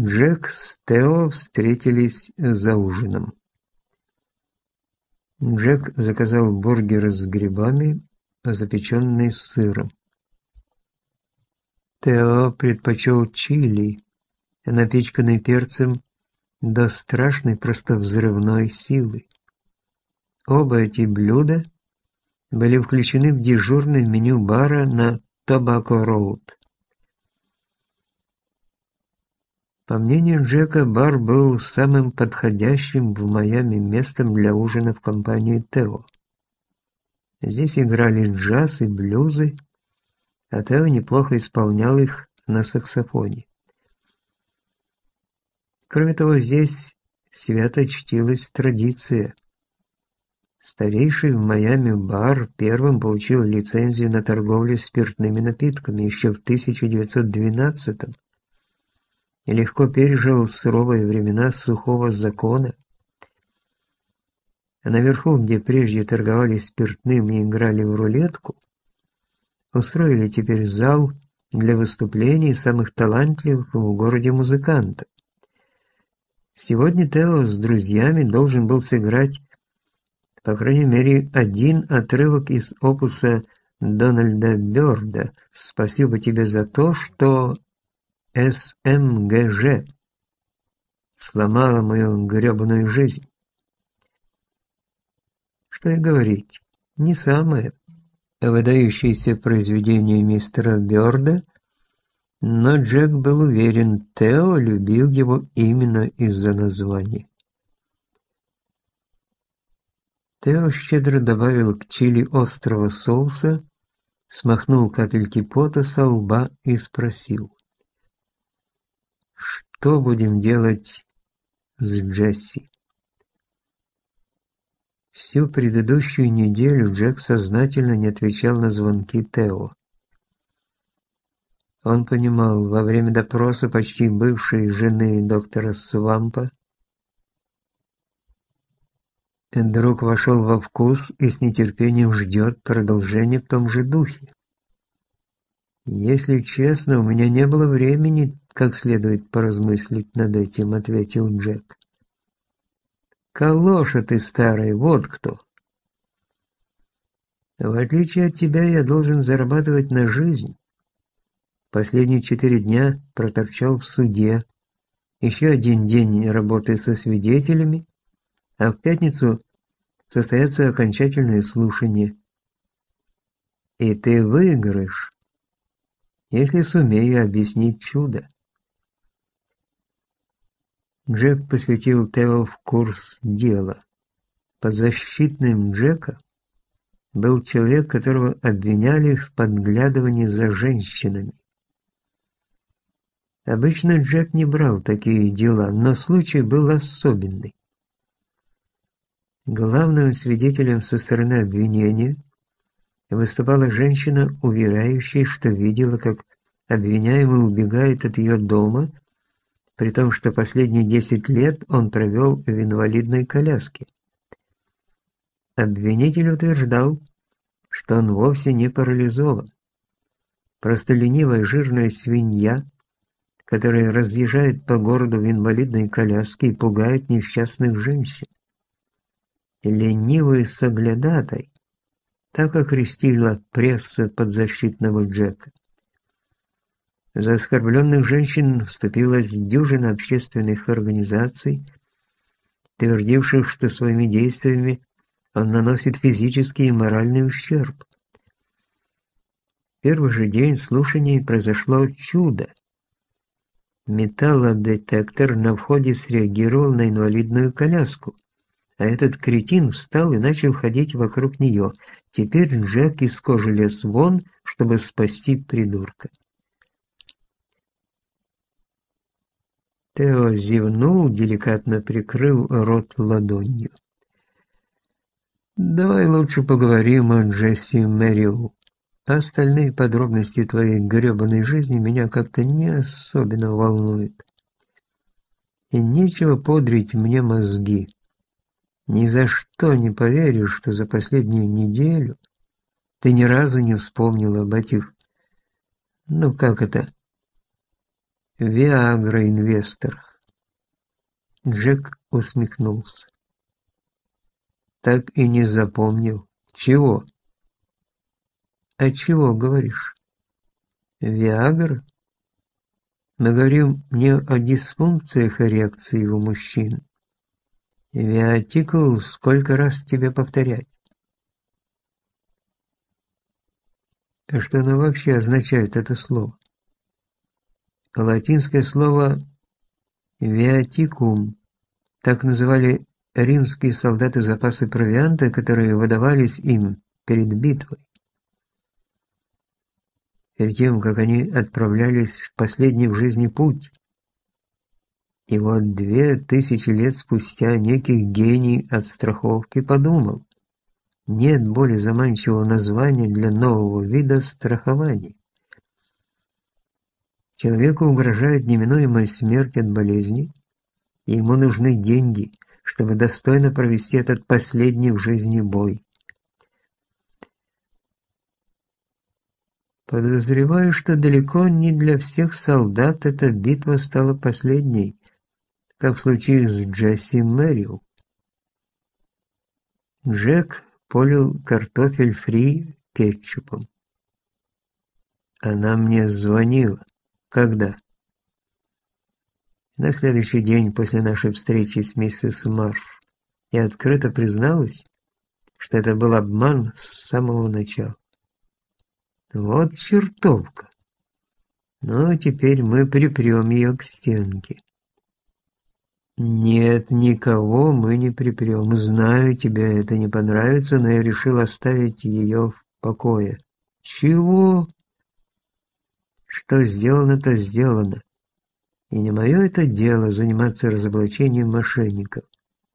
Джек с Тео встретились за ужином. Джек заказал бургер с грибами, запеченный сыром. Тео предпочел чили, напичканный перцем до страшной просто взрывной силы. Оба эти блюда были включены в дежурное меню бара на Тобако-Роуд. По мнению Джека, бар был самым подходящим в Майами местом для ужина в компании Тео. Здесь играли джаз и блюзы, а Тео неплохо исполнял их на саксофоне. Кроме того, здесь свято чтилась традиция. Старейший в Майами бар первым получил лицензию на торговлю спиртными напитками еще в 1912 году и легко пережил суровые времена сухого закона. А наверху, где прежде торговали спиртным и играли в рулетку, устроили теперь зал для выступлений самых талантливых в городе музыкантов. Сегодня Тео с друзьями должен был сыграть, по крайней мере, один отрывок из опуса Дональда Бёрда «Спасибо тебе за то, что...» СМГЖ сломала мою гребаную жизнь. Что и говорить, не самое выдающееся произведение мистера Бёрда, но Джек был уверен, Тео любил его именно из-за названия. Тео щедро добавил к чили острого соуса, смахнул капельки пота со лба и спросил. Что будем делать с Джесси? Всю предыдущую неделю Джек сознательно не отвечал на звонки Тео. Он понимал, во время допроса почти бывшей жены доктора Свампа, друг вошел во вкус и с нетерпением ждет продолжения в том же духе. «Если честно, у меня не было времени как следует поразмыслить над этим», — ответил Джек. «Калоша ты старый, вот кто!» «В отличие от тебя, я должен зарабатывать на жизнь. Последние четыре дня проторчал в суде, еще один день работы со свидетелями, а в пятницу состоятся окончательные слушания. И ты выиграешь, если сумею объяснить чудо. Джек посвятил Тео в курс дела. Подзащитным Джека был человек, которого обвиняли в подглядывании за женщинами. Обычно Джек не брал такие дела, но случай был особенный. Главным свидетелем со стороны обвинения выступала женщина, уверяющая, что видела, как обвиняемый убегает от ее дома, при том, что последние 10 лет он провел в инвалидной коляске. Обвинитель утверждал, что он вовсе не парализован. Просто ленивая жирная свинья, которая разъезжает по городу в инвалидной коляске и пугает несчастных женщин. Ленивый соглядатай, так окрестила пресса подзащитного Джека. За оскорбленных женщин вступилась дюжина общественных организаций, твердивших, что своими действиями он наносит физический и моральный ущерб. В первый же день слушаний произошло чудо. Металлодетектор на входе среагировал на инвалидную коляску а этот кретин встал и начал ходить вокруг нее. Теперь Джек из кожи лез вон, чтобы спасти придурка. Тео зевнул, деликатно прикрыл рот ладонью. «Давай лучше поговорим о Джесси Мэрил. Остальные подробности твоей гребаной жизни меня как-то не особенно волнуют. И нечего подрить мне мозги. Ни за что не поверишь, что за последнюю неделю ты ни разу не вспомнил об этих... Ну как это? Виагра-инвесторах. Джек усмехнулся. Так и не запомнил. Чего? А чего говоришь? Виагра? Мы говорим не о дисфункциях реакции у мужчин. Виатикл сколько раз тебе повторять? А что оно вообще означает, это слово? Латинское слово «виатикум» так называли римские солдаты запасы провианта, которые выдавались им перед битвой перед тем, как они отправлялись в последний в жизни путь. И вот две тысячи лет спустя некий гений от страховки подумал, нет более заманчивого названия для нового вида страхования. Человеку угрожает неминуемая смерть от болезни, и ему нужны деньги, чтобы достойно провести этот последний в жизни бой. Подозреваю, что далеко не для всех солдат эта битва стала последней, как в случае с Джесси Мэрил. Джек полил картофель фри кетчупом. Она мне звонила. Когда? На следующий день после нашей встречи с миссис Марш. И открыто призналась, что это был обман с самого начала. Вот чертовка. Ну, теперь мы припрем ее к стенке. Нет, никого мы не припрем. Знаю, тебе это не понравится, но я решил оставить ее в покое. Чего? Что сделано, то сделано. И не мое это дело заниматься разоблачением мошенников.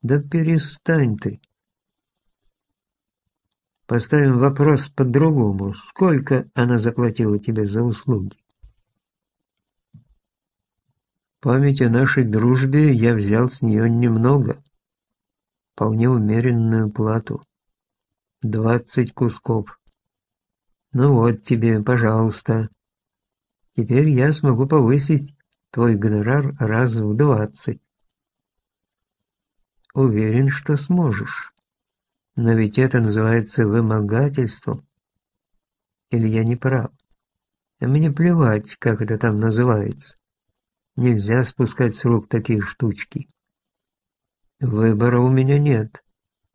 Да перестань ты. Поставим вопрос по-другому. Сколько она заплатила тебе за услуги? Память о нашей дружбе я взял с нее немного. Вполне умеренную плату. Двадцать кусков. Ну вот тебе, пожалуйста. Теперь я смогу повысить твой гонорар раз в двадцать. Уверен, что сможешь. Но ведь это называется вымогательством. Или я не прав? Мне плевать, как это там называется. Нельзя спускать с рук такие штучки. Выбора у меня нет.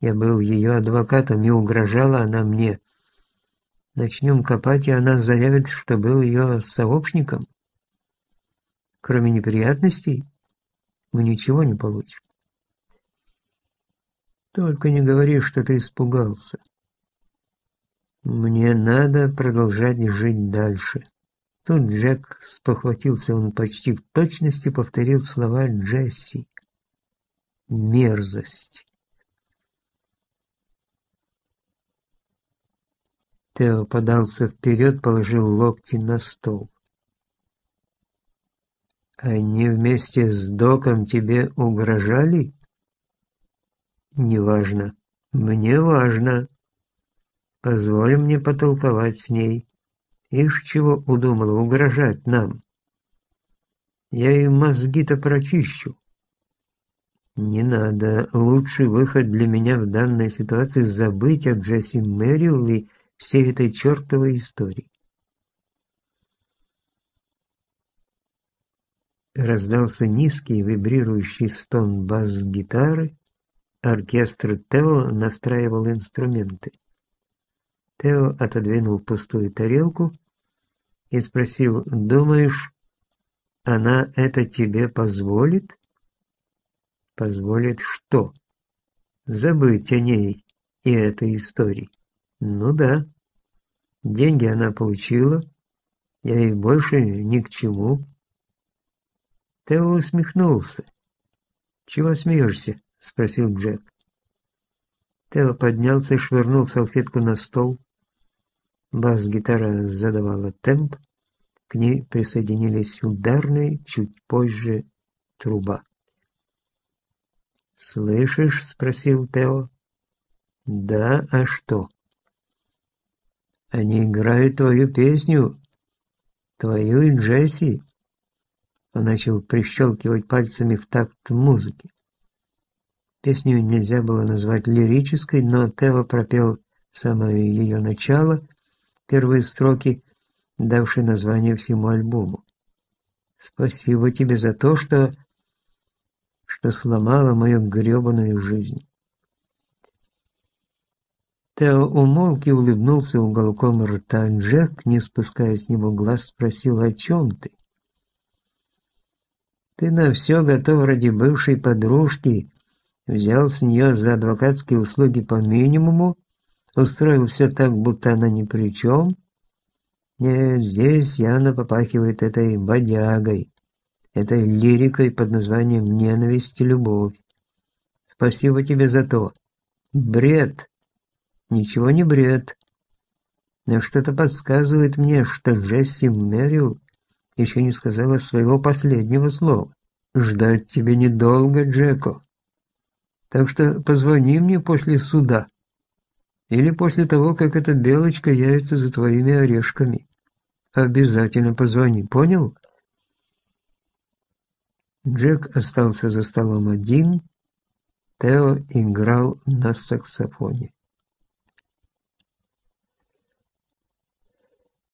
Я был ее адвокатом, не угрожала она мне. Начнем копать, и она заявит, что был ее сообщником. Кроме неприятностей, мы ничего не получим. Только не говори, что ты испугался. Мне надо продолжать жить дальше. Тут Джек спохватился, он почти в точности повторил слова Джесси. Мерзость. Тео подался вперед, положил локти на стол. «Они вместе с Доком тебе угрожали?» «Неважно. Мне важно. Позволь мне потолковать с ней. Ишь чего удумала угрожать нам. Я и мозги-то прочищу. Не надо. Лучший выход для меня в данной ситуации забыть о Джесси Мэрил и всей этой чертовой истории. Раздался низкий вибрирующий стон бас-гитары, Оркестр Тео настраивал инструменты. Тео отодвинул пустую тарелку и спросил, «Думаешь, она это тебе позволит?» «Позволит что?» «Забыть о ней и этой истории». «Ну да. Деньги она получила, я ей больше ни к чему». Тео усмехнулся. «Чего смеешься?» — спросил Джек. Тео поднялся и швырнул салфетку на стол. Бас-гитара задавала темп. К ней присоединились ударные, чуть позже труба. «Слышишь?» — спросил Тео. «Да, а что?» «Они играют твою песню, твою и Джесси. Он начал прищелкивать пальцами в такт музыки. Песню нельзя было назвать лирической, но Тео пропел самое ее начало, первые строки, давшие название всему альбому. «Спасибо тебе за то, что... что сломала мою гребаную жизнь». Тео умолк и улыбнулся уголком рта. Джек, не спуская с него глаз, спросил, о чем ты? Ты на все готов ради бывшей подружки, взял с нее за адвокатские услуги по минимуму, устроил все так, будто она ни при чем. Нет, здесь явно попахивает этой бодягой, этой лирикой под названием «Ненависть и любовь». Спасибо тебе за то. Бред. Ничего не бред. Но что-то подсказывает мне, что Джесси Мэрил еще не сказала своего последнего слова. Ждать тебе недолго, Джеко. Так что позвони мне после суда. Или после того, как эта белочка явится за твоими орешками. Обязательно позвони, понял? Джек остался за столом один. Тео играл на саксофоне.